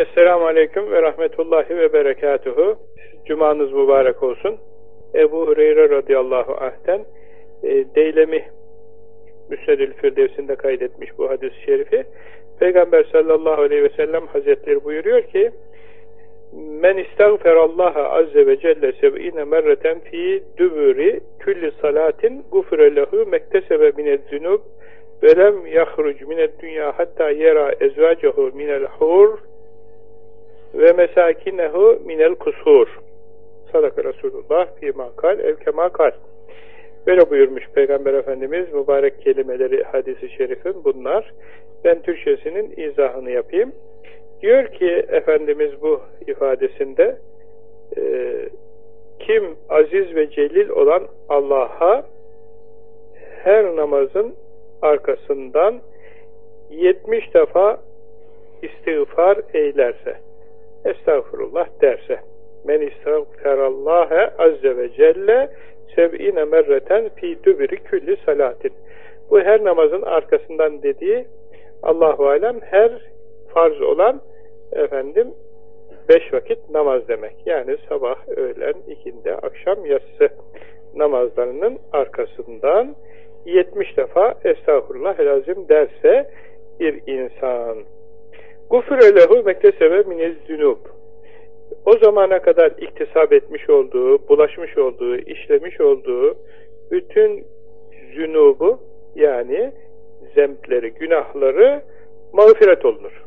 Esselamu Aleyküm ve Rahmetullahi ve Berekatuhu. Cumanız mübarek olsun. Ebu Hureyre radıyallahu anh'ten e, Deylemi Müsnedül Firdevs'inde kaydetmiş bu hadis-i şerifi. Peygamber sallallahu aleyhi ve sellem hazretleri buyuruyor ki Men istagferallaha azze ve celle seb'ine merreten fi dübüri külli salatin gufre lehu mektesebe mined zünub ve lem yahruc mined dünya hatta yera ezvacehu minel hur ve mesakinehu minel kusur. Sadaka Resulullah fîmâ kal ev kemâ kal. Böyle buyurmuş Peygamber Efendimiz mübarek kelimeleri hadisi şerifin bunlar. Ben Türkçesinin izahını yapayım. Diyor ki Efendimiz bu ifadesinde e, kim aziz ve celil olan Allah'a her namazın arkasından 70 defa istiğfar eylerse estağfurullah derse men istağfirallâhe azze ve celle sev'ine merreten fi dübiri külli salatin bu her namazın arkasından dediği Allahu alem her farz olan efendim beş vakit namaz demek. Yani sabah, öğlen, ikindi, akşam, yatsı namazlarının arkasından 70 defa estağfurullah lazım derse bir insan gufre lehu mektesebe minez zünub o zamana kadar iktisap etmiş olduğu, bulaşmış olduğu, işlemiş olduğu bütün zünubu yani zempleri, günahları mağfiret olunur.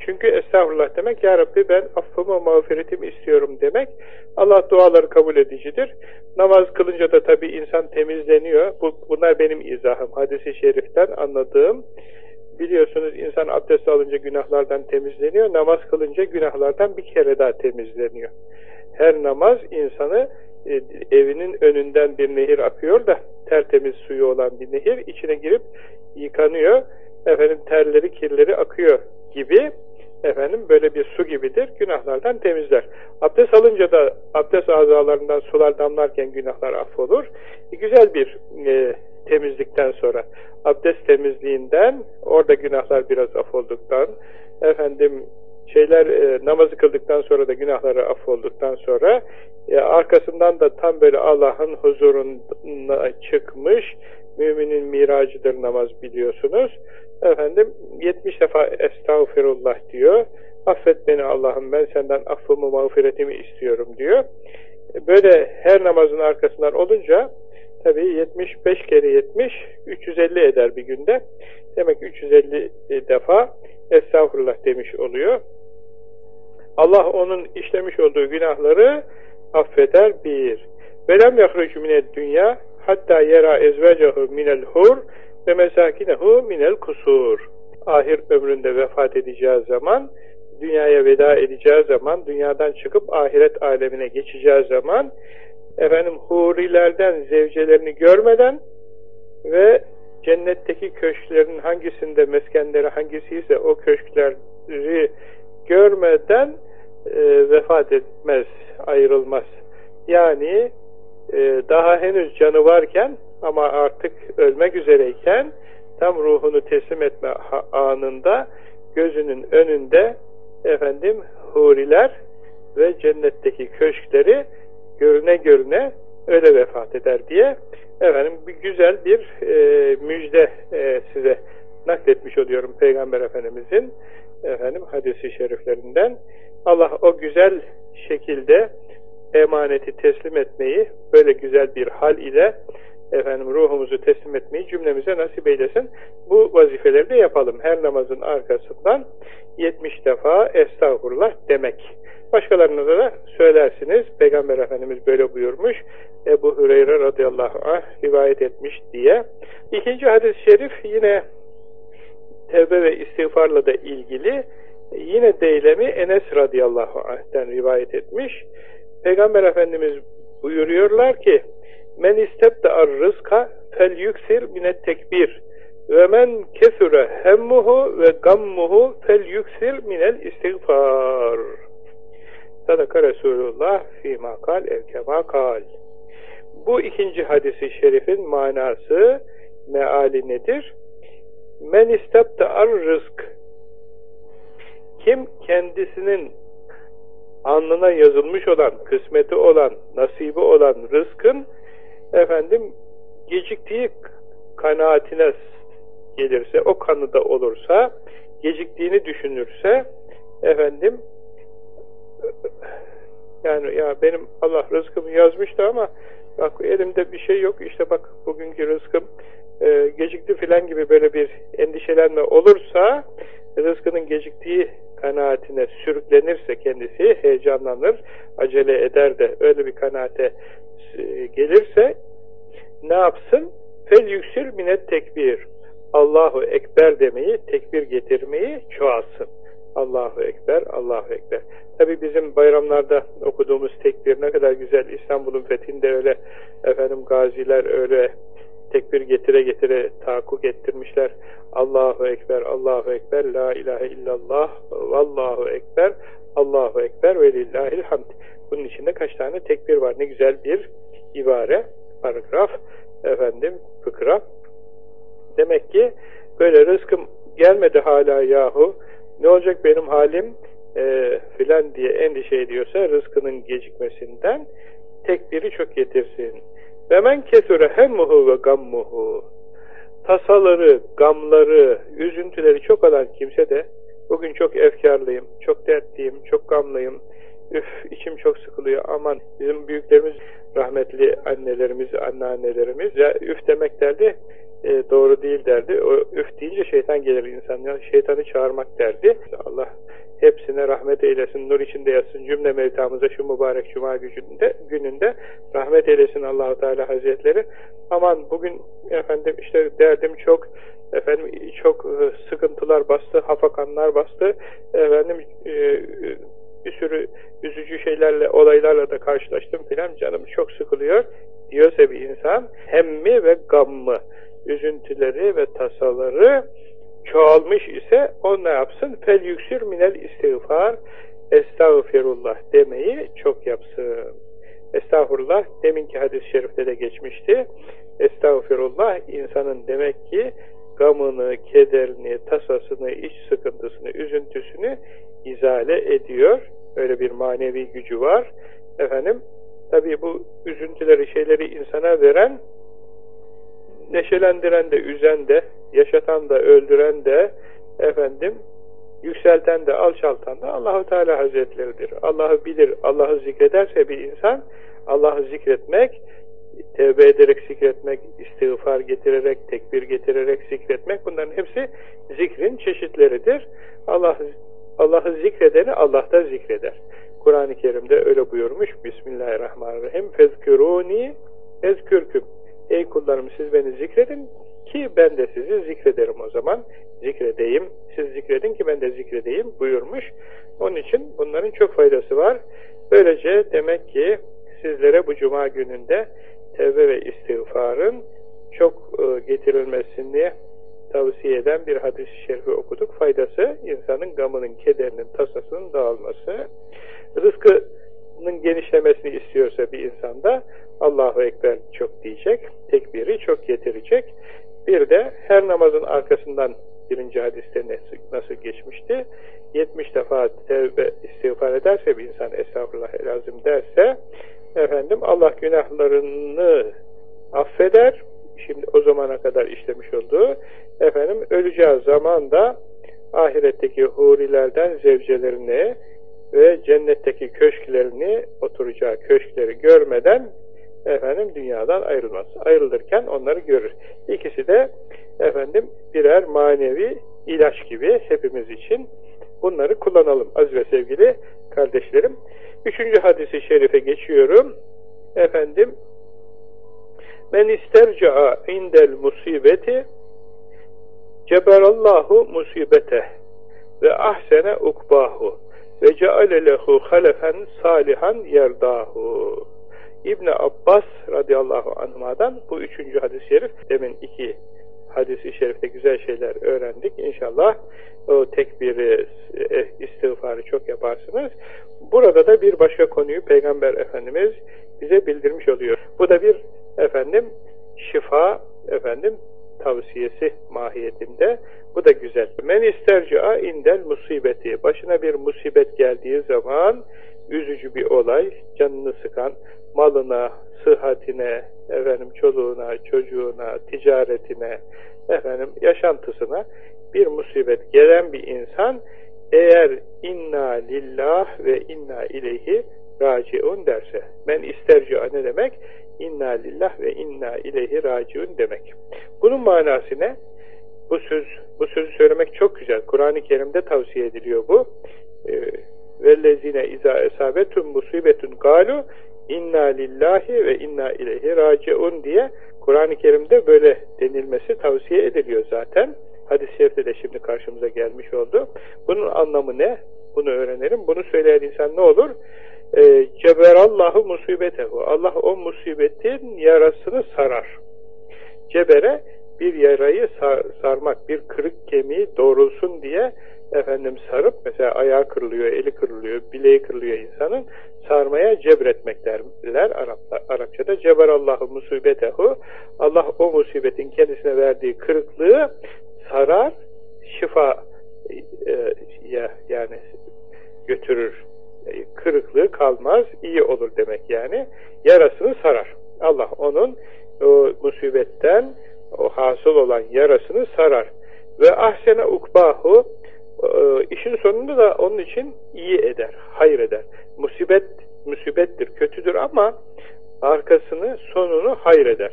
Çünkü estağfurullah demek, Ya Rabbi ben affımı, mağfiretimi istiyorum demek. Allah duaları kabul edicidir. Namaz kılınca da tabi insan temizleniyor. Bu, bunlar benim izahım. Hadis-i şeriften anladığım. Biliyorsunuz insan abdest alınca günahlardan temizleniyor. Namaz kılınca günahlardan bir kere daha temizleniyor. Her namaz insanı e, evinin önünden bir nehir akıyor da tertemiz suyu olan bir nehir içine girip yıkanıyor. Efendim terleri kirleri akıyor gibi efendim böyle bir su gibidir. Günahlardan temizler. Abdest alınca da abdest azalarından sular damlarken günahlar affolur. E, güzel bir e, temizlikten sonra. Abdest temizliğinden orada günahlar biraz affolduktan efendim şeyler e, namazı kıldıktan sonra da günahları affolduktan sonra e, arkasından da tam böyle Allah'ın huzuruna çıkmış müminin miracıdır namaz biliyorsunuz. Efendim 70 defa estağfirullah diyor. Affet beni Allah'ım ben senden affımı mağfiretimi istiyorum diyor. Böyle her namazın arkasından olunca tabi 75 kere 70 350 eder bir günde demek 350 defa estağfurullah demiş oluyor Allah onun işlemiş olduğu günahları affeder bir. Velem yahrucu mined dünya hatta yera ezvecahu minel hur ve mesakinehu minel kusur. Ahir ömründe vefat edeceği zaman, dünyaya veda edeceği zaman, dünyadan çıkıp ahiret alemine geçeceği zaman, efendim hurilerden zevcelerini görmeden ve cennetteki köşklerin hangisinde meskenleri hangisiyse o köşkleri görmeden e, vefat etmez, ayrılmaz. Yani e, daha henüz canı varken ama artık ölmek üzereyken tam ruhunu teslim etme anında gözünün önünde efendim huriler ve cennetteki köşkleri görüne görüne öyle vefat eder diye efendim bir güzel bir e, müjde e, size nakletmiş oluyorum Peygamber Efendimizin efendim hadisi şeriflerinden. Allah o güzel şekilde emaneti teslim etmeyi böyle güzel bir hal ile efendim ruhumuzu teslim etmeyi cümlemize nasip eylesin. Bu vazifeleri de yapalım. Her namazın arkasından 70 defa estağfurullah demek. Başkalarına da söylersiniz. Peygamber Efendimiz böyle buyurmuş. Ebu Hüreyre radıyallahu anh rivayet etmiş diye. İkinci hadis-i şerif yine tevbe ve istiğfarla da ilgili yine Deylemi Enes radıyallahu anh'ten rivayet etmiş. Peygamber Efendimiz buyuruyorlar ki men istebda'ar rızka fel yüksir minet tekbir ve men kesure hemmuhu ve gammuhu fel yüksir minel istiğfar. Sadaka Resulullah fîmâ kal evkemâ kal. Bu ikinci hadisi şerifin manası, meali nedir? Men istebda'ar rızk Kim kendisinin alnına yazılmış olan, kısmeti olan, nasibi olan rızkın efendim geciktiği kanaatine gelirse, o kanıda olursa, geciktiğini düşünürse efendim yani ya benim Allah rızkımı yazmıştı ama bak elimde bir şey yok işte bak bugünkü rızkım e, gecikti filan gibi böyle bir endişelenme olursa rızkının geciktiği kanaatine sürüklenirse kendisi heyecanlanır, acele eder de öyle bir kanaate e, gelirse ne yapsın? Fel yüksür minet tekbir. Allahu Ekber demeyi, tekbir getirmeyi çoğalsın. Allahu Ekber, Allahu Ekber. Tabi bizim bayramlarda okuduğumuz tekbir ne kadar güzel. İstanbul'un fethinde öyle efendim gaziler öyle tekbir getire getire tahakkuk ettirmişler. Allahu Ekber, Allahu Ekber, La ilahe illallah, Vallahu Ekber, Allahu Ekber ve lillahil hamd. Bunun içinde kaç tane tekbir var. Ne güzel bir ibare, paragraf, efendim, fıkra. Demek ki böyle rızkım gelmedi hala yahu, ne olacak benim halim e, filan diye endişe ediyorsa rızkının gecikmesinden tekbiri çok getirsin. Ve men kesure hemmuhu ve gammuhu. Tasaları, gamları, üzüntüleri çok olan kimse de bugün çok efkarlıyım, çok dertliyim, çok gamlıyım, üf içim çok sıkılıyor aman. Bizim büyüklerimiz rahmetli annelerimiz, anneannelerimiz ya üf demek derdi e, doğru değil derdi. O üf deyince şeytan gelir insan. Şeytanı çağırmak derdi. Allah hepsine rahmet eylesin, nur içinde yatsın cümle mevtamıza şu mübarek cuma gününde, gününde rahmet eylesin Allahu Teala Hazretleri. Aman bugün efendim işte derdim çok, efendim çok e, sıkıntılar bastı, hafakanlar bastı, efendim e, bir sürü üzücü şeylerle, olaylarla da karşılaştım filan canım çok sıkılıyor diyorsa bir insan hemmi ve gammı üzüntüleri ve tasaları çoğalmış ise o ne yapsın? Fel yüksür minel istiğfar estağfirullah demeyi çok yapsın. Estağfurullah deminki hadis-i şerifte de geçmişti. Estağfirullah insanın demek ki gamını, kederini, tasasını, iç sıkıntısını, üzüntüsünü izale ediyor. Öyle bir manevi gücü var. Efendim, tabi bu üzüntüleri, şeyleri insana veren neşelendiren de, üzen de, yaşatan da, öldüren de, efendim, yükselten de, alçaltan da Allahu Teala Hazretleridir. Allah'ı bilir, Allah'ı zikrederse bir insan, Allah'ı zikretmek, tevbe ederek zikretmek, istiğfar getirerek, tekbir getirerek zikretmek, bunların hepsi zikrin çeşitleridir. Allah Allah'ı zikredeni Allah da zikreder. Kur'an-ı Kerim'de öyle buyurmuş. Bismillahirrahmanirrahim. Fezküruni ezkürküm. Ey kullarım siz beni zikredin ki ben de sizi zikrederim o zaman. Zikredeyim, siz zikredin ki ben de zikredeyim buyurmuş. Onun için bunların çok faydası var. Böylece demek ki sizlere bu cuma gününde tevbe ve istiğfarın çok e, getirilmesini tavsiye eden bir hadis-i şerifi okuduk. Faydası insanın gamının, kederinin, tasasının dağılması. Rızkının genişlemesini istiyorsa bir insanda Allahu Ekber çok diyecek, tekbiri çok getirecek. Bir de her namazın arkasından birinci hadiste nasıl geçmişti? 70 defa tevbe istiğfar ederse bir insan estağfurullah lazım derse efendim Allah günahlarını affeder. Şimdi o zamana kadar işlemiş olduğu efendim öleceği zaman da ahiretteki hurilerden zevcelerini ve cennetteki köşklerini oturacağı köşkleri görmeden efendim dünyadan ayrılmaz. Ayrılırken onları görür. İkisi de efendim birer manevi ilaç gibi hepimiz için bunları kullanalım aziz ve sevgili kardeşlerim. Üçüncü hadisi şerife geçiyorum. Efendim Men isterca'a indel musibeti ceberallahu musibete ve ahsene ukbahu ve ceale lehu halefen salihan yerdahu. İbni Abbas radıyallahu anh'a'dan bu üçüncü hadis-i şerif demin iki hadisi şerifte güzel şeyler öğrendik. İnşallah o tekbiri, e, istiğfarı çok yaparsınız. Burada da bir başka konuyu Peygamber Efendimiz bize bildirmiş oluyor. Bu da bir efendim şifa, efendim tavsiyesi mahiyetinde. Bu da güzel. Men istercia indel musibeti. Başına bir musibet geldiği zaman üzücü bir olay, canını sıkan, malına, sıhhatine, efendim çoluğuna, çocuğuna, ticaretine, efendim yaşantısına bir musibet gelen bir insan eğer inna lillah ve inna ileyhi raciun derse. Men istercia ne demek? İnna lillah ve inna ileyhi raciun demek. Bunun manası ne? Bu söz, bu sözü söylemek çok güzel. Kur'an-ı Kerim'de tavsiye ediliyor bu. Ee, vellezine izâ esâbetun musibetun galu inna lillahi ve inna ileyhi raciun diye Kur'an-ı Kerim'de böyle denilmesi tavsiye ediliyor zaten. Hadis-i şerifte de şimdi karşımıza gelmiş oldu. Bunun anlamı ne? Bunu öğrenelim. Bunu söyleyen insan ne olur? E, Ceberallahu musibetehu. Allah o musibetin yarasını sarar. Cebere bir yarayı sar, sarmak, bir kırık kemiği doğrulsun diye efendim sarıp mesela ayağı kırılıyor, eli kırılıyor, bileği kırılıyor insanın sarmaya cebretmek derler Araplar, Arapçada. Ceberallahu musibetehu. Allah o musibetin kendisine verdiği kırıklığı sarar, şifa e, ya, yani götürür. Kırıklığı kalmaz, iyi olur demek yani. Yarasını sarar. Allah onun o musibetten o hasıl olan yarasını sarar. Ve ahsene ukbahu e, işin sonunda da onun için iyi eder, hayır eder. Musibet musibettir, kötüdür ama arkasını, sonunu hayır eder.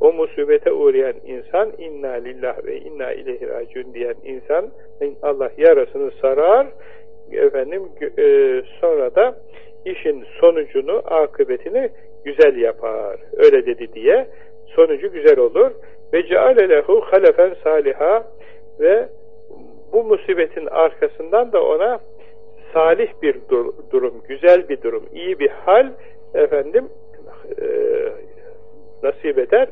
O musibete uğrayan insan inna lillah ve inna ileyhi raciun diyen insan Allah yarasını sarar efendim e, sonra da işin sonucunu, akıbetini güzel yapar. Öyle dedi diye sonucu güzel olur. Ve ceale lehu halefen saliha ve bu musibetin arkasından da ona salih bir dur durum, güzel bir durum, iyi bir hal efendim e, nasip eder,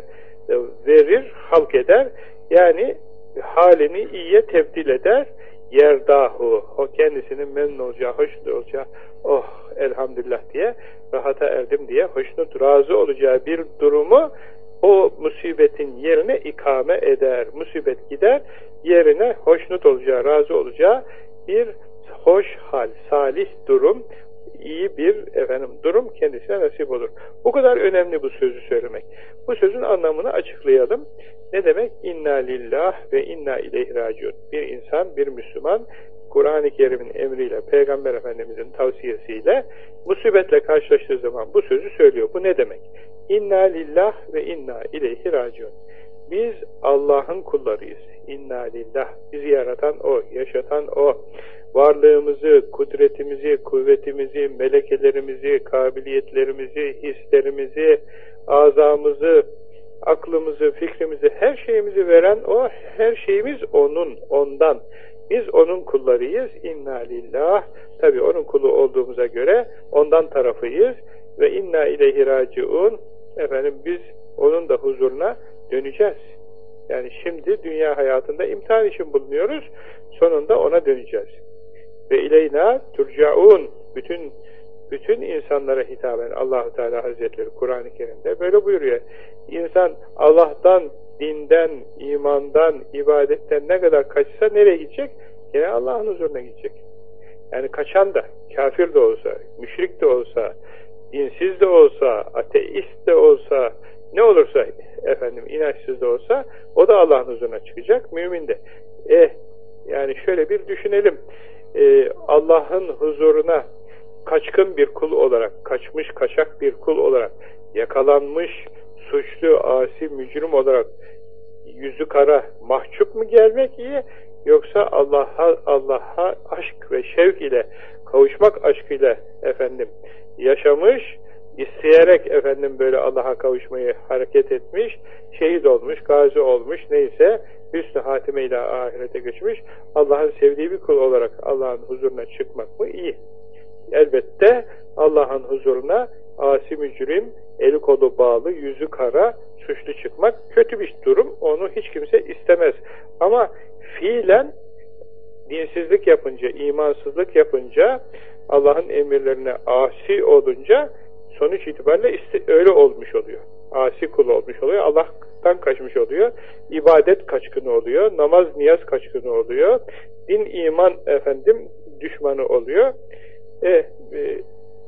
e, verir, halk eder. Yani halini iyiye tebdil eder. Yerdahu, o kendisinin memnun olacağı, hoşnut olacağı, oh elhamdülillah diye, rahata erdim diye hoşnut, razı olacağı bir durumu o musibetin yerine ikame eder. Musibet gider, yerine hoşnut olacağı, razı olacağı bir hoş hal, salih durum, iyi bir efendim durum kendisine nasip olur. Bu kadar önemli bu sözü söylemek. Bu sözün anlamını açıklayalım. Ne demek? İnna lillah ve inna ileyhi raciun. Bir insan, bir Müslüman Kur'an-ı Kerim'in emriyle, Peygamber Efendimiz'in tavsiyesiyle musibetle karşılaştığı zaman bu sözü söylüyor. Bu ne demek? İnna lillah ve inna ileyhi raciun. Biz Allah'ın kullarıyız. İnna lillah. Bizi yaratan O, yaşatan O. Varlığımızı, kudretimizi, kuvvetimizi, melekelerimizi, kabiliyetlerimizi, hislerimizi, azamızı, aklımızı, fikrimizi, her şeyimizi veren O, her şeyimiz O'nun, Ondan. Biz O'nun kullarıyız. İnna lillah. Tabi O'nun kulu olduğumuza göre Ondan tarafıyız. Ve inna ileyhi raciun. Efendim biz O'nun da huzuruna döneceğiz. Yani şimdi dünya hayatında imtihan için bulunuyoruz. Sonunda O'na döneceğiz. Ve ileyna turcaun. Bütün bütün insanlara hitaben Allahu Teala Hazretleri Kur'an-ı Kerim'de böyle buyuruyor. İnsan Allah'tan, dinden, imandan, ibadetten ne kadar kaçsa nereye gidecek? Yine Allah'ın huzuruna gidecek. Yani kaçan da, kafir de olsa, müşrik de olsa, dinsiz de olsa, ateist de olsa, ne olursa efendim inançsız da olsa o da Allah'ın huzuruna çıkacak, mümin de. Eh, yani şöyle bir düşünelim. Ee, Allah'ın huzuruna kaçkın bir kul olarak, kaçmış kaçak bir kul olarak, yakalanmış, suçlu, asi, mücrim olarak yüzü kara, mahcup mu gelmek iyi, yoksa Allah'a Allah'a aşk ve şevk ile kavuşmak aşkıyla efendim yaşamış, isteyerek efendim böyle Allah'a kavuşmayı hareket etmiş, şehit olmuş, gazi olmuş, neyse hüsnü hatime ile ahirete göçmüş, Allah'ın sevdiği bir kul olarak Allah'ın huzuruna çıkmak mı? iyi. Elbette Allah'ın huzuruna asi mücrim, eli kolu bağlı, yüzü kara, suçlu çıkmak kötü bir durum. Onu hiç kimse istemez. Ama fiilen dinsizlik yapınca, imansızlık yapınca, Allah'ın emirlerine asi olunca sonuç itibariyle öyle olmuş oluyor. Asi kul olmuş oluyor. Allah Allah'tan kaçmış oluyor. İbadet kaçkını oluyor. Namaz, niyaz kaçkını oluyor. Din, iman efendim düşmanı oluyor. E, e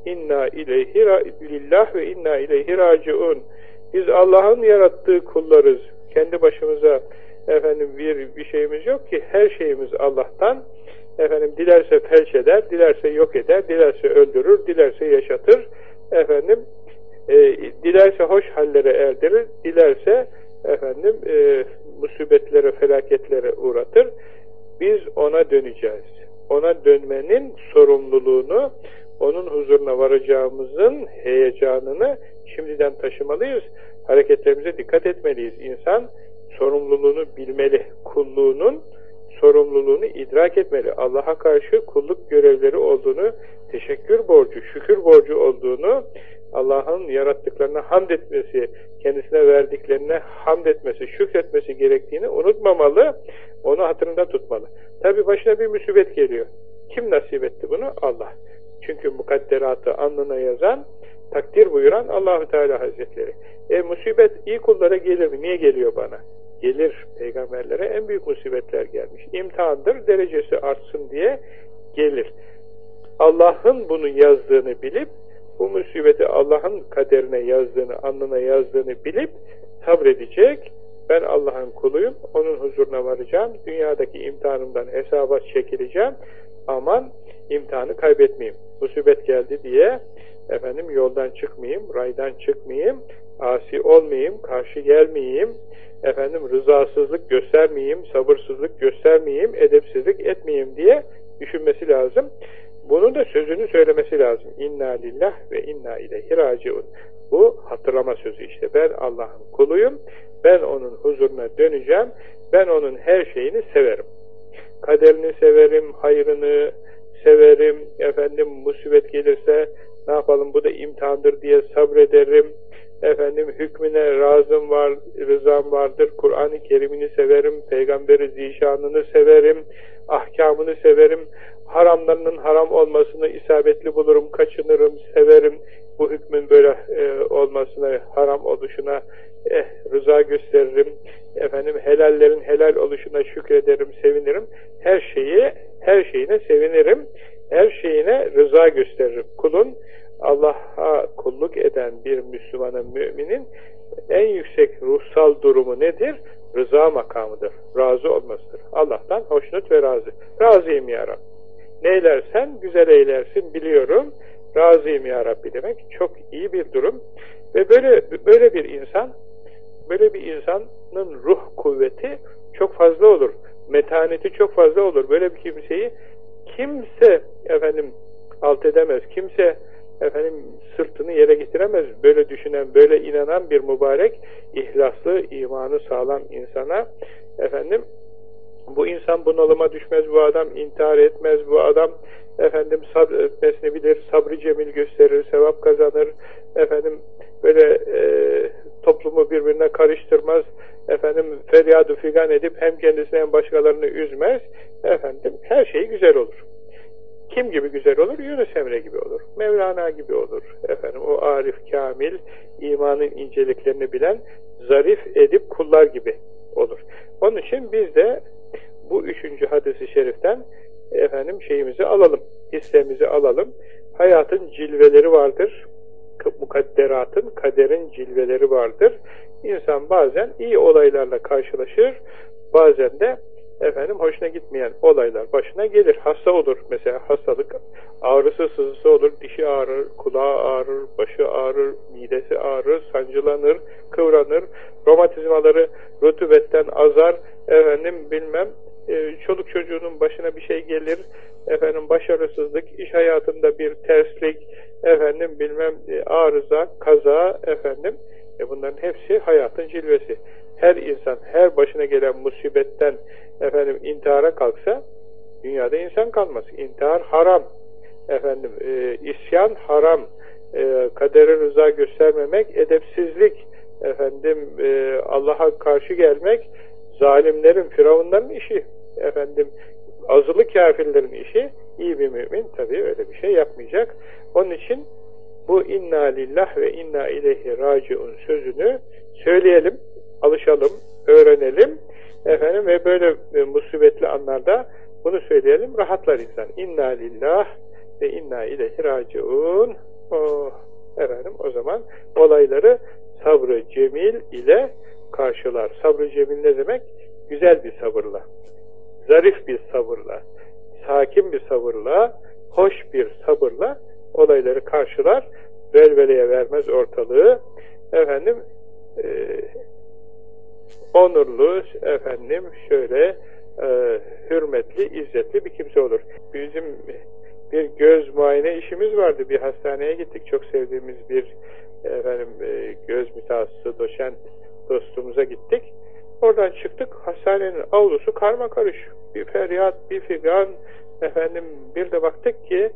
inna ileyhi lillah ve inna ileyhi raciun. Biz Allah'ın yarattığı kullarız. Kendi başımıza efendim bir bir şeyimiz yok ki her şeyimiz Allah'tan. Efendim dilerse felç eder, dilerse yok eder, dilerse öldürür, dilerse yaşatır. Efendim e, dilerse hoş hallere erdirir, dilerse efendim e, musibetlere, felaketlere uğratır. Biz ona döneceğiz. Ona dönmenin sorumluluğunu, onun huzuruna varacağımızın heyecanını şimdiden taşımalıyız. Hareketlerimize dikkat etmeliyiz. İnsan sorumluluğunu bilmeli. Kulluğunun sorumluluğunu idrak etmeli. Allah'a karşı kulluk görevleri olduğunu, teşekkür borcu, şükür borcu olduğunu, Allah'ın yarattıklarına hamd etmesi, kendisine verdiklerine hamd etmesi, şükretmesi gerektiğini unutmamalı, onu hatırında tutmalı. Tabi başına bir musibet geliyor. Kim nasip etti bunu? Allah. Çünkü mukadderatı alnına yazan, takdir buyuran Allahü Teala Hazretleri. E musibet iyi kullara gelir mi? Niye geliyor bana? Gelir peygamberlere en büyük musibetler gelmiş. İmtihandır, derecesi artsın diye gelir. Allah'ın bunu yazdığını bilip, bu musibeti Allah'ın kaderine yazdığını, alnına yazdığını bilip sabredecek. Ben Allah'ın kuluyum, onun huzuruna varacağım, dünyadaki imtihanımdan hesaba çekileceğim. Aman imtihanı kaybetmeyeyim. Musibet geldi diye efendim yoldan çıkmayayım, raydan çıkmayayım, asi olmayayım, karşı gelmeyeyim, efendim rızasızlık göstermeyeyim, sabırsızlık göstermeyeyim, edepsizlik etmeyeyim diye düşünmesi lazım. Bunun da sözünü söylemesi lazım. İnna lillah ve inna ileyhi raciun. Bu hatırlama sözü işte. Ben Allah'ın kuluyum. Ben onun huzuruna döneceğim. Ben onun her şeyini severim. Kaderini severim, hayrını severim. Efendim musibet gelirse ne yapalım bu da imtihandır diye sabrederim. Efendim hükmüne razım var, rızam vardır. Kur'an-ı Kerim'ini severim, Peygamberi zişanını severim, ahkamını severim. Haramlarının haram olmasını isabetli bulurum, kaçınırım, severim. Bu hükmün böyle e, olmasına, haram oluşuna eh, rıza gösteririm. Efendim helallerin helal oluşuna şükrederim, sevinirim. Her şeyi, her şeyine sevinirim. Her şeyine rıza gösteririm. Kulun Allah'a kulluk eden bir Müslümanın, müminin en yüksek ruhsal durumu nedir? Rıza makamıdır. Razı olmasıdır. Allah'tan hoşnut ve razı. Razıyım ya Rabbi. Neylersen güzel eylersin biliyorum. Razıyım ya Rabbi demek çok iyi bir durum. Ve böyle böyle bir insan böyle bir insanın ruh kuvveti çok fazla olur. Metaneti çok fazla olur. Böyle bir kimseyi kimse efendim alt edemez. Kimse efendim sırtını yere getiremez. Böyle düşünen, böyle inanan bir mübarek, ihlaslı, imanı sağlam insana efendim bu insan bunalıma düşmez, bu adam intihar etmez, bu adam efendim sabretmesini bilir, sabrı cemil gösterir, sevap kazanır, efendim böyle e, toplumu birbirine karıştırmaz, efendim feryadı figan edip hem kendisini hem başkalarını üzmez, efendim her şey güzel olur. Kim gibi güzel olur? Yunus Emre gibi olur. Mevlana gibi olur. Efendim o arif, kamil, imanın inceliklerini bilen zarif edip kullar gibi olur. Onun için biz de bu üçüncü hadisi şeriften efendim şeyimizi alalım, hissemizi alalım. Hayatın cilveleri vardır. Mukadderatın, kaderin cilveleri vardır. İnsan bazen iyi olaylarla karşılaşır, bazen de efendim hoşuna gitmeyen olaylar başına gelir. Hasta olur mesela hastalık ağrısı sızısı olur, dişi ağrır, kulağı ağrır, başı ağrır, midesi ağrır, sancılanır, kıvranır, romatizmaları rutubetten azar, efendim bilmem e, çoluk çocuğunun başına bir şey gelir, efendim başarısızlık, iş hayatında bir terslik, efendim bilmem e, arıza, kaza, efendim e bunların hepsi hayatın cilvesi. Her insan her başına gelen musibetten efendim intihara kalksa dünyada insan kalmaz. İntihar haram. Efendim e, isyan haram. E, kadere rıza göstermemek edepsizlik. Efendim e, Allah'a karşı gelmek zalimlerin, firavunların işi. Efendim azılı kafirlerin işi. iyi bir mümin tabii öyle bir şey yapmayacak. Onun için bu inna lillah ve inna ileyhi raciun sözünü söyleyelim. alışalım, öğrenelim. Efendim ve böyle e, musibetli anlarda bunu söyleyelim, rahatlar insan. İnna lillah ve inna ileyhi raciun. Oh, efendim o zaman olayları sabrı cemil ile karşılar. Sabrı cemil ne demek? Güzel bir sabırla, zarif bir sabırla, sakin bir sabırla, hoş bir sabırla olayları karşılar, velveleye vermez ortalığı. Efendim e, onurlu, efendim şöyle e, hürmetli, izzetli bir kimse olur. Bizim bir göz muayene işimiz vardı. Bir hastaneye gittik. Çok sevdiğimiz bir efendim e, göz mütehassısı doşent dostumuza gittik. Oradan çıktık. Hastanenin avlusu karma karış. Bir feryat, bir figan. Efendim bir de baktık ki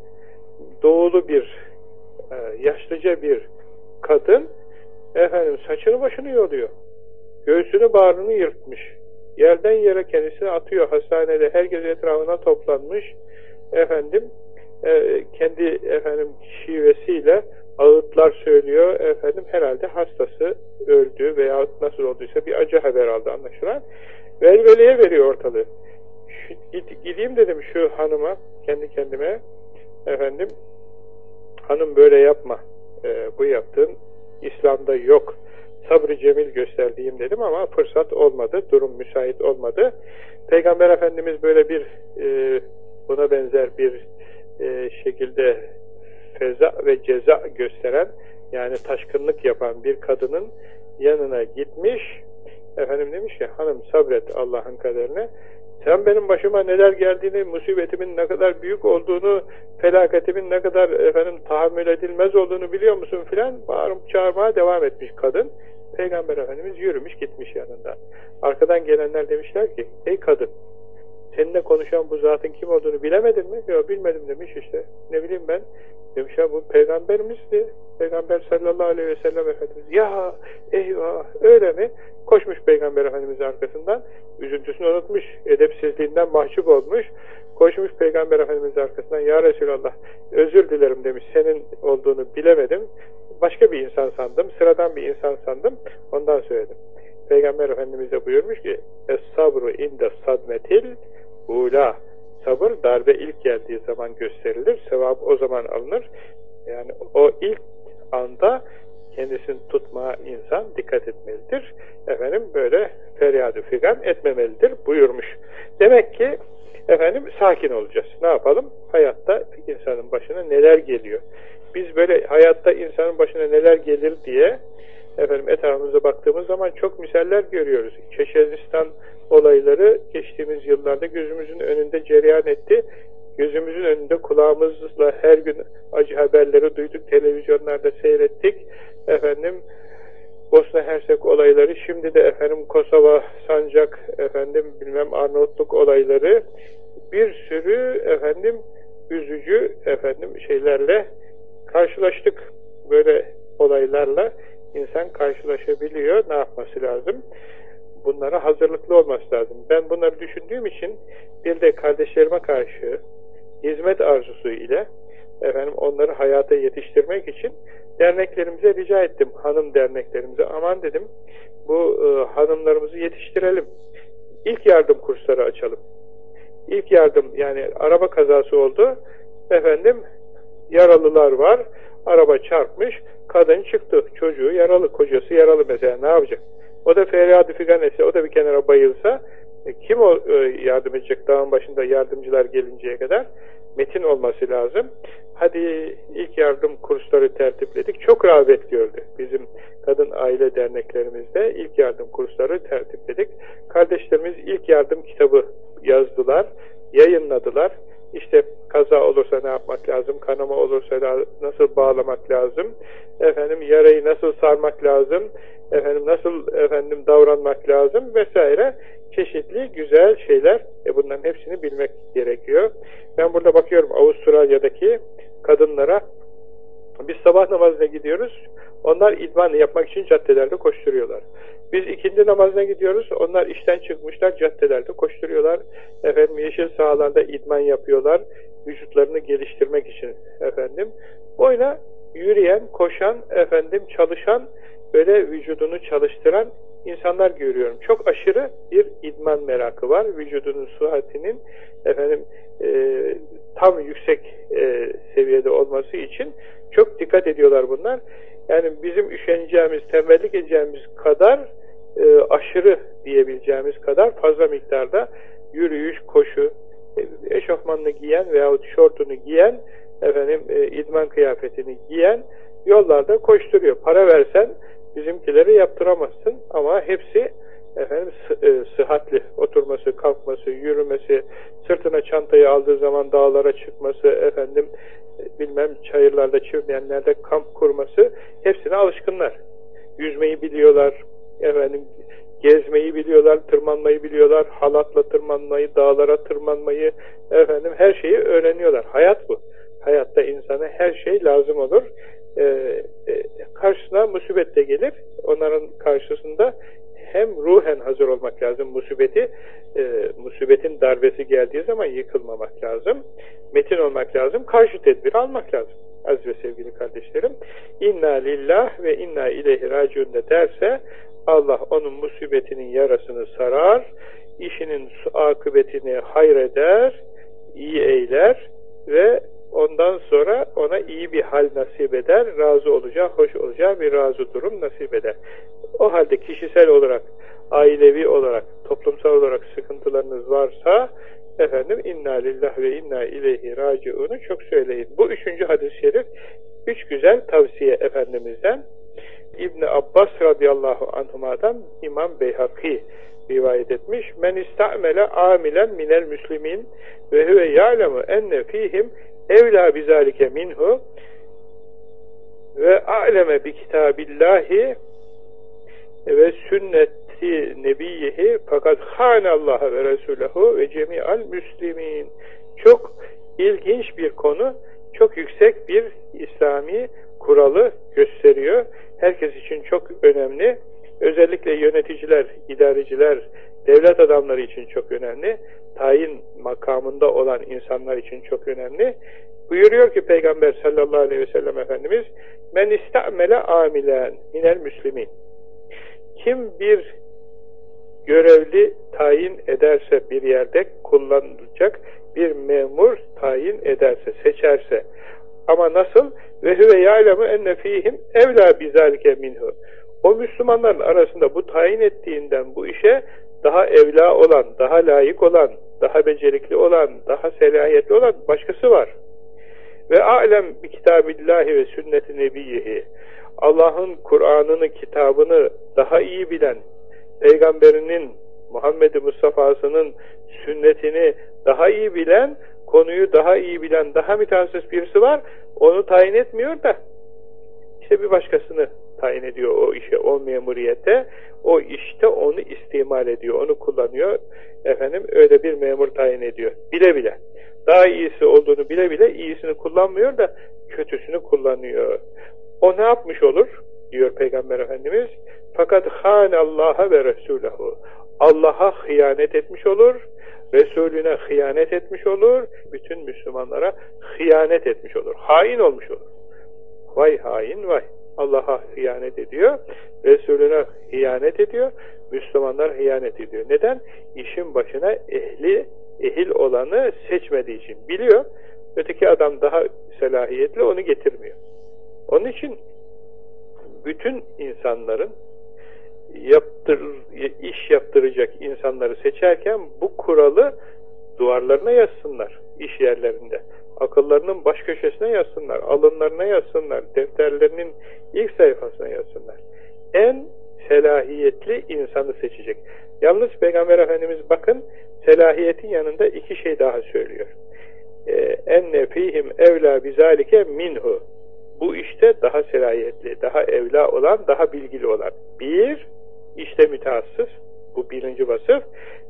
doğulu bir e, yaşlıca bir kadın efendim saçını başını yoluyor. Göğsünü bağrını yırtmış. Yerden yere kendisini atıyor hastanede. Herkes etrafına toplanmış. Efendim e, kendi efendim şivesiyle ağıtlar söylüyor. Efendim herhalde hastası öldü veya nasıl olduysa bir acı haber aldı anlaşılan. Velveleye veriyor ortalığı. Şu, gideyim dedim şu hanıma kendi kendime efendim hanım böyle yapma e, bu yaptığın İslam'da yok sabrı cemil gösterdiğim dedim ama fırsat olmadı, durum müsait olmadı. Peygamber Efendimiz böyle bir e, buna benzer bir e, şekilde feza ve ceza gösteren yani taşkınlık yapan bir kadının yanına gitmiş efendim demiş ki hanım sabret Allah'ın kaderine sen benim başıma neler geldiğini, musibetimin ne kadar büyük olduğunu, felaketimin ne kadar efendim tahammül edilmez olduğunu biliyor musun filan bağırıp çağırmaya devam etmiş kadın. Peygamber Efendimiz yürümüş gitmiş yanında. Arkadan gelenler demişler ki ey kadın seninle konuşan bu zatın kim olduğunu bilemedin mi? Yok bilmedim demiş işte. Ne bileyim ben. Demiş ya bu peygamberimizdi. Peygamber sallallahu aleyhi ve sellem Efendimiz. Ya eyvah öyle mi? Koşmuş peygamber Efendimiz arkasından. Üzüntüsünü unutmuş. Edepsizliğinden mahcup olmuş. Koşmuş peygamber Efendimiz arkasından. Ya Resulallah özür dilerim demiş. Senin olduğunu bilemedim başka bir insan sandım, sıradan bir insan sandım, ondan söyledim. Peygamber Efendimiz de buyurmuş ki, Es-sabru inde sadmetil ula. Sabır darbe ilk geldiği zaman gösterilir, sevap o zaman alınır. Yani o ilk anda kendisini tutmaya insan dikkat etmelidir. Efendim böyle feryadı figan etmemelidir buyurmuş. Demek ki efendim sakin olacağız. Ne yapalım? Hayatta insanın başına neler geliyor? biz böyle hayatta insanın başına neler gelir diye efendim etrafımıza baktığımız zaman çok misaller görüyoruz. Çeşenistan olayları geçtiğimiz yıllarda gözümüzün önünde cereyan etti. Gözümüzün önünde kulağımızla her gün acı haberleri duyduk, televizyonlarda seyrettik. Efendim Bosna Hersek olayları, şimdi de efendim Kosova, Sancak, efendim bilmem Arnavutluk olayları bir sürü efendim üzücü efendim şeylerle karşılaştık böyle olaylarla insan karşılaşabiliyor. Ne yapması lazım? Bunlara hazırlıklı olması lazım. Ben bunları düşündüğüm için bir de kardeşlerime karşı hizmet arzusu ile efendim onları hayata yetiştirmek için derneklerimize rica ettim. Hanım derneklerimize aman dedim bu e, hanımlarımızı yetiştirelim. İlk yardım kursları açalım. İlk yardım yani araba kazası oldu. Efendim Yaralılar var. Araba çarpmış. Kadın çıktı. Çocuğu yaralı. Kocası yaralı mesela. Ne yapacak? O da feryadı figan etse, o da bir kenara bayılsa e, kim o e, yardım edecek dağın başında yardımcılar gelinceye kadar? Metin olması lazım. Hadi ilk yardım kursları tertipledik. Çok rağbet gördü. Bizim kadın aile derneklerimizde ilk yardım kursları tertipledik. Kardeşlerimiz ilk yardım kitabı yazdılar, yayınladılar. İşte kaza olursa ne yapmak lazım, kanama olursa nasıl bağlamak lazım, efendim yarayı nasıl sarmak lazım, efendim nasıl efendim davranmak lazım vesaire çeşitli güzel şeyler. E bunların hepsini bilmek gerekiyor. Ben burada bakıyorum Avustralya'daki kadınlara biz sabah namazına gidiyoruz. Onlar idman yapmak için caddelerde koşturuyorlar. Biz ikindi namazına gidiyoruz. Onlar işten çıkmışlar caddelerde koşturuyorlar. Efendim yeşil sahalarda idman yapıyorlar. Vücutlarını geliştirmek için efendim. Boyuna yürüyen, koşan, efendim çalışan, böyle vücudunu çalıştıran insanlar görüyorum. Çok aşırı bir idman merakı var. Vücudunun sıhhatinin efendim e, tam yüksek e, seviyede olması için çok dikkat ediyorlar bunlar. Yani bizim üşeneceğimiz, tembellik edeceğimiz kadar e, aşırı diyebileceğimiz kadar fazla miktarda yürüyüş, koşu, eşofmanını giyen veyahut şortunu giyen, efendim e, idman kıyafetini giyen yollarda koşturuyor. Para versen bizimkileri yaptıramazsın ama hepsi efendim e, sıhhatli oturması, kalkması, yürümesi, sırtına çantayı aldığı zaman dağlara çıkması, efendim e, bilmem çayırlarda, çiftliğenlerde kamp kurması hepsine alışkınlar. Yüzmeyi biliyorlar, efendim gezmeyi biliyorlar, tırmanmayı biliyorlar, halatla tırmanmayı, dağlara tırmanmayı, efendim her şeyi öğreniyorlar. Hayat bu. Hayatta insana her şey lazım olur. Ee, e, karşısına musibet de gelir. Onların karşısında hem ruhen hazır olmak lazım musibeti, e, musibetin darbesi geldiği zaman yıkılmamak lazım. Metin olmak lazım. Karşı tedbir almak lazım. Aziz ve sevgili kardeşlerim. İnna lillah ve inna ileyhi raciun de derse Allah onun musibetinin yarasını sarar, işinin akıbetini hayreder, iyi eyler ve ondan sonra ona iyi bir hal nasip eder, razı olacağı, hoş olacağı bir razı durum nasip eder. O halde kişisel olarak, ailevi olarak, toplumsal olarak sıkıntılarınız varsa efendim inna lillah ve inna ileyhi raciunu çok söyleyin. Bu üçüncü hadis-i şerif üç güzel tavsiye Efendimiz'den İbni Abbas radıyallahu anhuma'dan İmam Beyhaki rivayet etmiş. Men istamele amilen minel müslimin ve huve ya'lemu enne fihim evla bizalike minhu ve a'leme bi kitabillahi ve sünneti nebiyihi fakat hanallaha ve resulehu ve cemi'al müslimin çok ilginç bir konu çok yüksek bir İslami kuralı gösteriyor. Herkes için çok önemli. Özellikle yöneticiler, idareciler, devlet adamları için çok önemli. Tayin makamında olan insanlar için çok önemli. Buyuruyor ki Peygamber sallallahu aleyhi ve sellem Efendimiz Men istamele amilen minel müslimin Kim bir görevli tayin ederse bir yerde kullanılacak bir memur tayin ederse, seçerse ama nasıl? Ve huve ya'lemu enne fihim evla bizalike minhu. O Müslümanların arasında bu tayin ettiğinden bu işe daha evla olan, daha layık olan, daha becerikli olan, daha selahiyetli olan başkası var. Ve alem bi kitabillahi ve sünneti nebiyihi. Allah'ın Kur'an'ını, kitabını daha iyi bilen, peygamberinin, Muhammed Mustafa'sının sünnetini daha iyi bilen, konuyu daha iyi bilen, daha mütehassıs birisi var. Onu tayin etmiyor da işte bir başkasını tayin ediyor o işe, o memuriyete. O işte onu istimal ediyor, onu kullanıyor. Efendim öyle bir memur tayin ediyor. Bile bile. Daha iyisi olduğunu bile bile iyisini kullanmıyor da kötüsünü kullanıyor. O ne yapmış olur? diyor Peygamber Efendimiz. Fakat Allah'a ve Resulehu. Allah'a hıyanet etmiş olur, Resulüne hıyanet etmiş olur, bütün Müslümanlara hıyanet etmiş olur. Hain olmuş olur. Vay hain vay. Allah'a hıyanet ediyor, Resulüne hıyanet ediyor, Müslümanlar hıyanet ediyor. Neden? İşin başına ehli, ehil olanı seçmediği için. Biliyor, öteki adam daha selahiyetli onu getirmiyor. Onun için bütün insanların yaptır, iş yaptıracak insanları seçerken bu kuralı duvarlarına yazsınlar iş yerlerinde. Akıllarının baş köşesine yazsınlar, alınlarına yazsınlar, defterlerinin ilk sayfasına yazsınlar. En selahiyetli insanı seçecek. Yalnız Peygamber Efendimiz bakın selahiyetin yanında iki şey daha söylüyor. Ee, enne fihim evla bizalike minhu. Bu işte daha selahiyetli, daha evla olan, daha bilgili olan. Bir, işte müteassıs bu birinci vasıf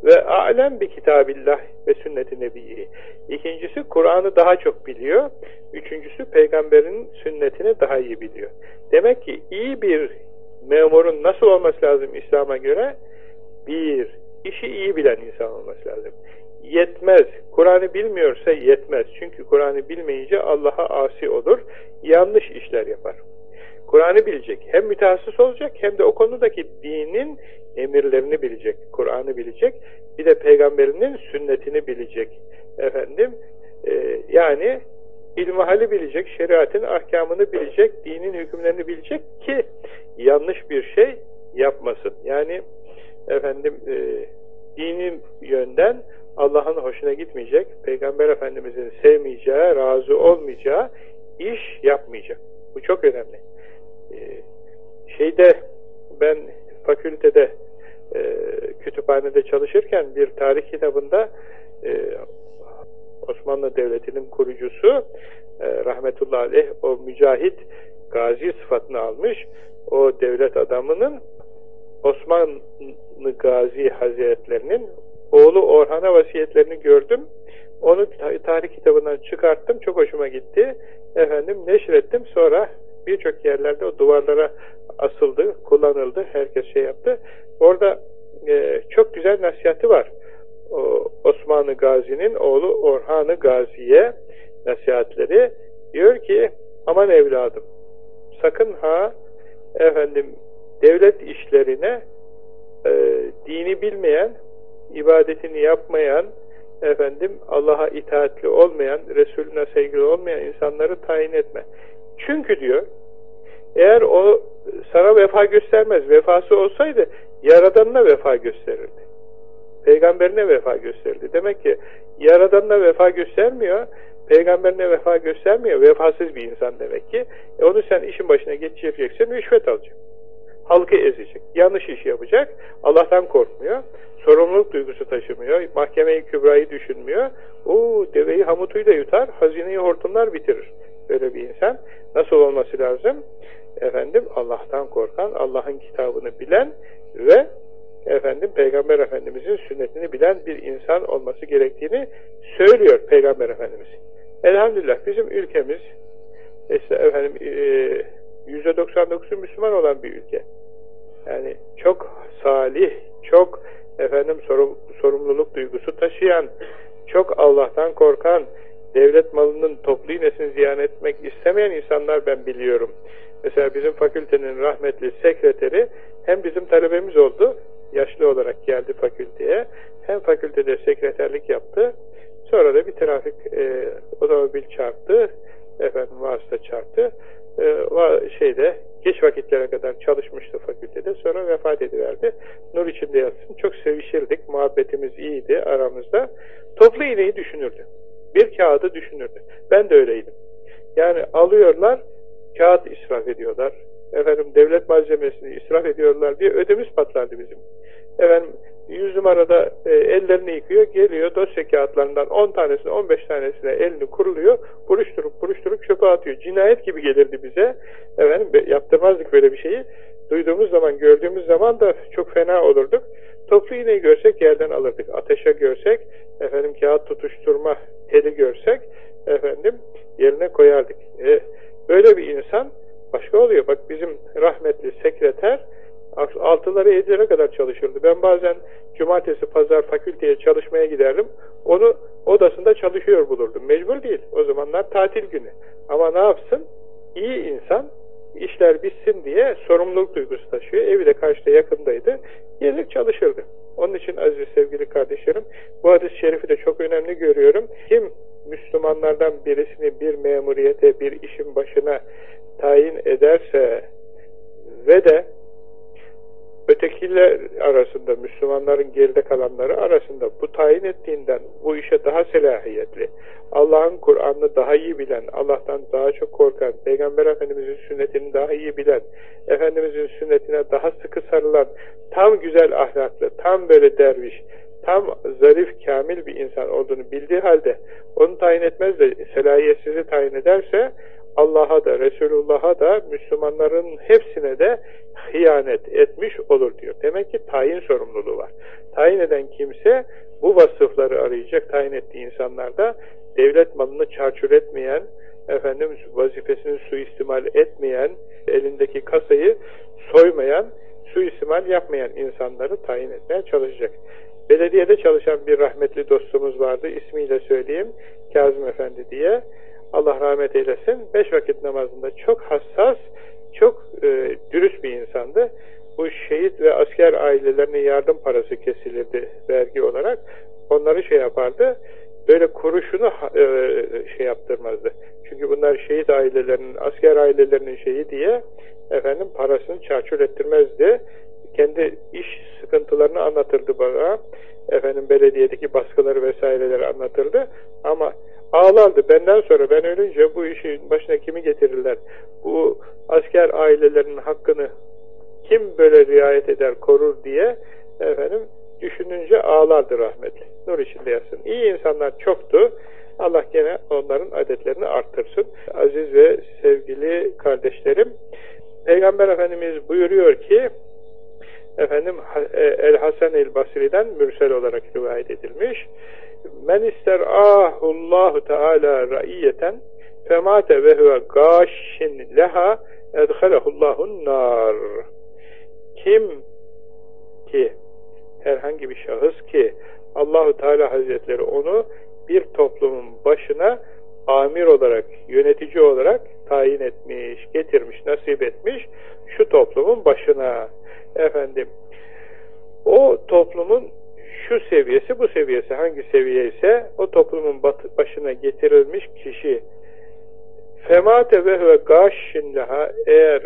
ve alem bir kitabillah ve sünneti nebiyi. İkincisi Kur'an'ı daha çok biliyor. Üçüncüsü peygamberin sünnetini daha iyi biliyor. Demek ki iyi bir memurun nasıl olması lazım İslam'a göre? Bir, işi iyi bilen insan olması lazım. Yetmez. Kur'an'ı bilmiyorsa yetmez. Çünkü Kur'an'ı bilmeyince Allah'a asi olur. Yanlış işler yapar. Kur'an'ı bilecek. Hem mütehassıs olacak hem de o konudaki dinin emirlerini bilecek. Kur'an'ı bilecek. Bir de peygamberinin sünnetini bilecek. Efendim e, yani ilmihali bilecek, şeriatın ahkamını bilecek, dinin hükümlerini bilecek ki yanlış bir şey yapmasın. Yani efendim e, dinin yönden Allah'ın hoşuna gitmeyecek, Peygamber Efendimiz'in sevmeyeceği, razı olmayacağı iş yapmayacak. Bu çok önemli. Şeyde ben fakültede e, kütüphanede çalışırken bir tarih kitabında e, Osmanlı Devleti'nin kurucusu e, rahmetullahi aleyh o mücahit gazi sıfatını almış. O devlet adamının Osmanlı Gazi Hazretlerinin oğlu Orhan'a vasiyetlerini gördüm. Onu tarih kitabından çıkarttım. Çok hoşuma gitti. Efendim neşrettim. Sonra birçok yerlerde o duvarlara asıldı, kullanıldı. Herkes şey yaptı. Orada e, çok güzel nasihatı var. O, Osmanlı Gazi'nin oğlu Orhan'ı Gazi'ye nasihatleri. Diyor ki aman evladım sakın ha efendim devlet işlerine e, dini bilmeyen ibadetini yapmayan, efendim Allah'a itaatli olmayan, Resulüne sevgili olmayan insanları tayin etme. Çünkü diyor, eğer o sana vefa göstermez, vefası olsaydı Yaradanına vefa gösterirdi. Peygamberine vefa gösterirdi. Demek ki Yaradanına vefa göstermiyor, peygamberine vefa göstermiyor, vefasız bir insan demek ki. E onu sen işin başına geçireceksin, rüşvet alacaksın. Halkı ezecek, yanlış iş yapacak, Allah'tan korkmuyor sorumluluk duygusu taşımıyor, mahkemeyi kübrayı düşünmüyor. O deveyi hamutuyla yutar, hazineyi hortumlar bitirir. Böyle bir insan. Nasıl olması lazım? Efendim Allah'tan korkan, Allah'ın kitabını bilen ve efendim Peygamber Efendimizin sünnetini bilen bir insan olması gerektiğini söylüyor Peygamber Efendimiz. Elhamdülillah bizim ülkemiz işte efendim %99'u Müslüman olan bir ülke. Yani çok salih, çok efendim sorum, sorumluluk duygusu taşıyan, çok Allah'tan korkan, devlet malının toplu iğnesini ziyan etmek istemeyen insanlar ben biliyorum. Mesela bizim fakültenin rahmetli sekreteri hem bizim talebemiz oldu, yaşlı olarak geldi fakülteye, hem fakültede sekreterlik yaptı, sonra da bir trafik e, otomobil çarptı, efendim vasıta çarptı, e, şeyde geç vakitlere kadar çalışmıştı fakültede. Sonra vefat ediverdi. Nur içinde yatsın. Çok sevişirdik. Muhabbetimiz iyiydi aramızda. Toplu iğneyi düşünürdü. Bir kağıdı düşünürdü. Ben de öyleydim. Yani alıyorlar, kağıt israf ediyorlar. Efendim devlet malzemesini israf ediyorlar diye ödemiz patlardı bizim. Efendim 100 numarada e, ellerini yıkıyor, geliyor dosya kağıtlarından 10 tanesine 15 tanesine elini kuruluyor, buruşturup buruşturup çöpe atıyor. Cinayet gibi gelirdi bize. Efendim yaptırmazdık böyle bir şeyi. Duyduğumuz zaman, gördüğümüz zaman da çok fena olurduk. Toplu iğneyi görsek yerden alırdık. Ateşe görsek, efendim kağıt tutuşturma teli görsek, efendim yerine koyardık. E, böyle bir insan başka oluyor. Bak bizim rahmetli sekreter altıları yedilere kadar çalışırdı. Ben bazen cumartesi, pazar fakülteye çalışmaya giderdim. Onu odasında çalışıyor bulurdum. Mecbur değil. O zamanlar tatil günü. Ama ne yapsın? İyi insan işler bitsin diye sorumluluk duygusu taşıyor. Evi de karşıda yakındaydı. Gelir çalışırdı. Onun için aziz sevgili kardeşlerim bu hadis-i şerifi de çok önemli görüyorum. Kim Müslümanlardan birisini bir memuriyete, bir işin başına tayin ederse ve de ötekiler arasında, Müslümanların geride kalanları arasında bu tayin ettiğinden bu işe daha selahiyetli, Allah'ın Kur'an'ını daha iyi bilen, Allah'tan daha çok korkan, Peygamber Efendimiz'in sünnetini daha iyi bilen, Efendimiz'in sünnetine daha sıkı sarılan, tam güzel ahlaklı, tam böyle derviş, tam zarif, kamil bir insan olduğunu bildiği halde onu tayin etmez de selahiyetsizi tayin ederse Allah'a da Resulullah'a da Müslümanların hepsine de hıyanet etmiş olur diyor. Demek ki tayin sorumluluğu var. Tayin eden kimse bu vasıfları arayacak. Tayin ettiği insanlar da devlet malını çarçur etmeyen, efendim vazifesini suistimal etmeyen, elindeki kasayı soymayan, suistimal yapmayan insanları tayin etmeye çalışacak. Belediyede çalışan bir rahmetli dostumuz vardı. ismiyle söyleyeyim. Kazım Efendi diye. Allah rahmet eylesin. Beş vakit namazında çok hassas çok e, dürüst bir insandı. Bu şehit ve asker ailelerine yardım parası kesilirdi vergi olarak. Onları şey yapardı. Böyle kuruşunu e, şey yaptırmazdı. Çünkü bunlar şehit ailelerinin, asker ailelerinin şeyi diye efendim parasını çarçur ettirmezdi. Kendi iş sıkıntılarını anlatırdı bana. Efendim belediyedeki baskıları vesaireleri anlatırdı. Ama ağlardı. Benden sonra ben ölünce bu işin başına kimi getirirler? Bu asker ailelerinin hakkını kim böyle riayet eder, korur diye efendim düşününce ağlardı rahmetli. Nur içinde yatsın. İyi insanlar çoktu. Allah gene onların adetlerini arttırsın. Aziz ve sevgili kardeşlerim, Peygamber Efendimiz buyuruyor ki, efendim e, El Hasan el Basri'den mürsel olarak rivayet edilmiş. Men ister ahullahu teala raiyeten femate ve huve gâşin leha edhalehullahun nar. Kim ki herhangi bir şahıs ki Allahu Teala Hazretleri onu bir toplumun başına amir olarak, yönetici olarak tayin etmiş, getirmiş, nasip etmiş şu toplumun başına. Efendim, o toplumun şu seviyesi, bu seviyesi hangi seviye ise o toplumun başına getirilmiş kişi femate ve ve gâşin leha eğer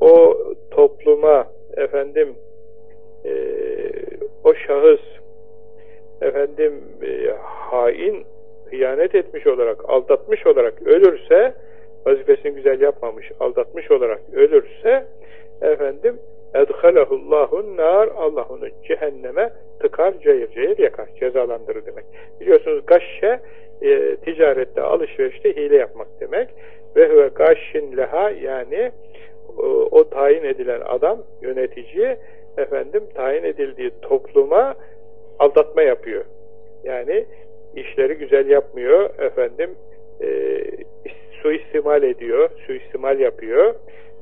o topluma efendim e, o şahıs efendim e, hain hıyanet etmiş olarak aldatmış olarak ölürse vazifesini güzel yapmamış aldatmış olarak ölürse efendim edhalehullahun nar Allah onu cehenneme tıkar cayır cayır yakar cezalandırır demek. Biliyorsunuz gaşşe e, ticarette alışverişte hile yapmak demek. Ve huve gaşşin leha yani o, o tayin edilen adam yönetici efendim tayin edildiği topluma aldatma yapıyor. Yani işleri güzel yapmıyor efendim e, suistimal ediyor, suistimal yapıyor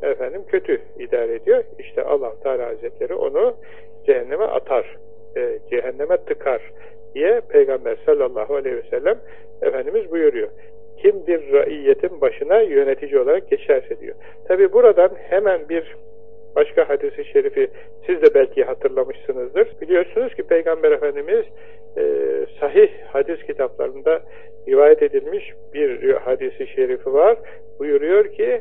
efendim kötü idare ediyor. İşte Allah Teala Hazretleri onu cehenneme atar, e, cehenneme tıkar diye Peygamber sallallahu aleyhi ve sellem Efendimiz buyuruyor. Kim bir raiyetin başına yönetici olarak geçerse diyor. Tabi buradan hemen bir başka hadisi şerifi siz de belki hatırlamışsınızdır. Biliyorsunuz ki Peygamber Efendimiz e, sahih hadis kitaplarında rivayet edilmiş bir hadisi şerifi var. Buyuruyor ki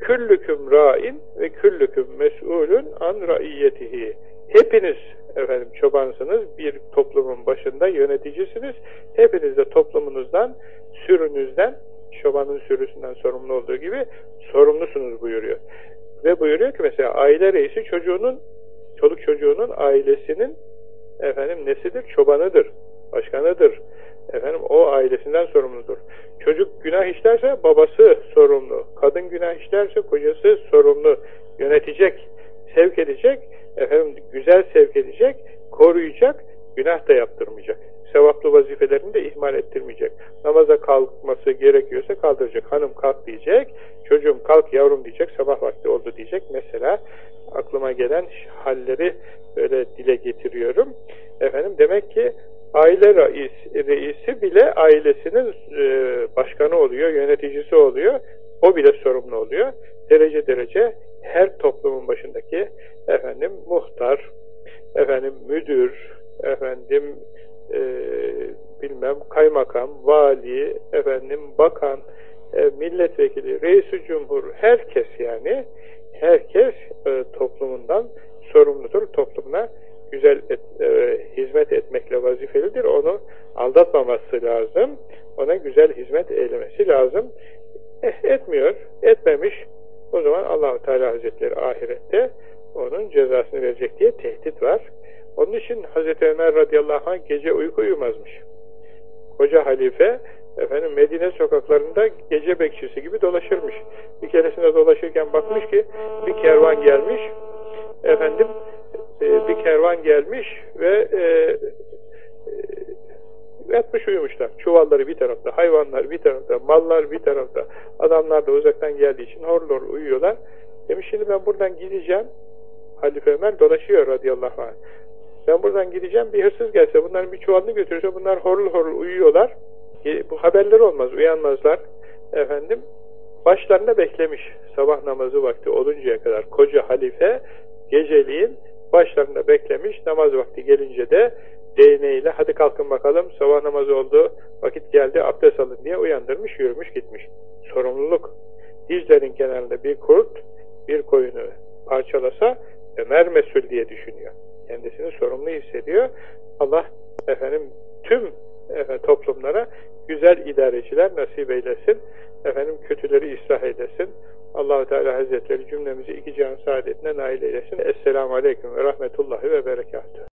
küllüküm ra'in ve küllüküm mes'ulun an raiyetihi. Hepiniz efendim çobansınız, bir toplumun başında yöneticisiniz. Hepiniz de toplumunuzdan, sürünüzden, çobanın sürüsünden sorumlu olduğu gibi sorumlusunuz buyuruyor. Ve buyuruyor ki mesela aile reisi çocuğunun, çoluk çocuğunun ailesinin efendim nesidir? Çobanıdır, başkanıdır. Efendim o ailesinden sorumludur. Çocuk günah işlerse babası sorumlu. Kadın günah işlerse kocası sorumlu. Yönetecek, sevk edecek, efendim güzel sevk edecek, koruyacak, günah da yaptırmayacak. Sevaplı vazifelerini de ihmal ettirmeyecek. Namaza kalkması gerekiyorsa kaldıracak. Hanım kalk diyecek, çocuğum kalk yavrum diyecek, sabah vakti oldu diyecek. Mesela aklıma gelen halleri böyle dile getiriyorum. Efendim demek ki aile reis, reisi bile ailesinin e, başkanı oluyor, yöneticisi oluyor. O bile sorumlu oluyor. Derece derece her toplumun başındaki efendim muhtar, efendim müdür, efendim e, bilmem kaymakam, vali, efendim bakan, e, milletvekili, reisi cumhur, herkes yani herkes e, toplumundan sorumludur. Toplumuna güzel et, e, hizmet etmekle vazifelidir. Onu aldatmaması lazım. Ona güzel hizmet eylemesi lazım. Eh, etmiyor, etmemiş. O zaman Allahu Teala Hazretleri ahirette onun cezasını verecek diye tehdit var. Onun için Hazreti Ömer radıyallahu anh gece uyku uyumazmış. Koca halife efendim Medine sokaklarında gece bekçisi gibi dolaşırmış. Bir keresinde dolaşırken bakmış ki bir kervan gelmiş. Efendim e, bir kervan gelmiş ve e, e, yatmış uyumuşlar. Çuvalları bir tarafta, hayvanlar bir tarafta, mallar bir tarafta. Adamlar da uzaktan geldiği için hor hor uyuyorlar. Demiş şimdi ben buradan gideceğim. Halife Ömer dolaşıyor radıyallahu anh. Ben buradan gideceğim bir hırsız gelse bunların bir çuvalını götürürse bunlar horul horul uyuyorlar. Bu haberler olmaz uyanmazlar. Efendim başlarında beklemiş sabah namazı vakti oluncaya kadar koca halife geceliğin başlarında beklemiş namaz vakti gelince de değneğiyle hadi kalkın bakalım sabah namazı oldu vakit geldi abdest alın diye uyandırmış yürümüş gitmiş sorumluluk dizlerin kenarında bir kurt bir koyunu parçalasa Ömer mesul diye düşünüyor kendisini sorumlu hissediyor Allah efendim tüm efendim, toplumlara güzel idareciler nasip eylesin efendim kötüleri ıslah eylesin Allahu Teala Hazretleri cümlemizi iki can saadetine nail eylesin. Esselamu Aleyküm ve Rahmetullahi ve Berekatuhu.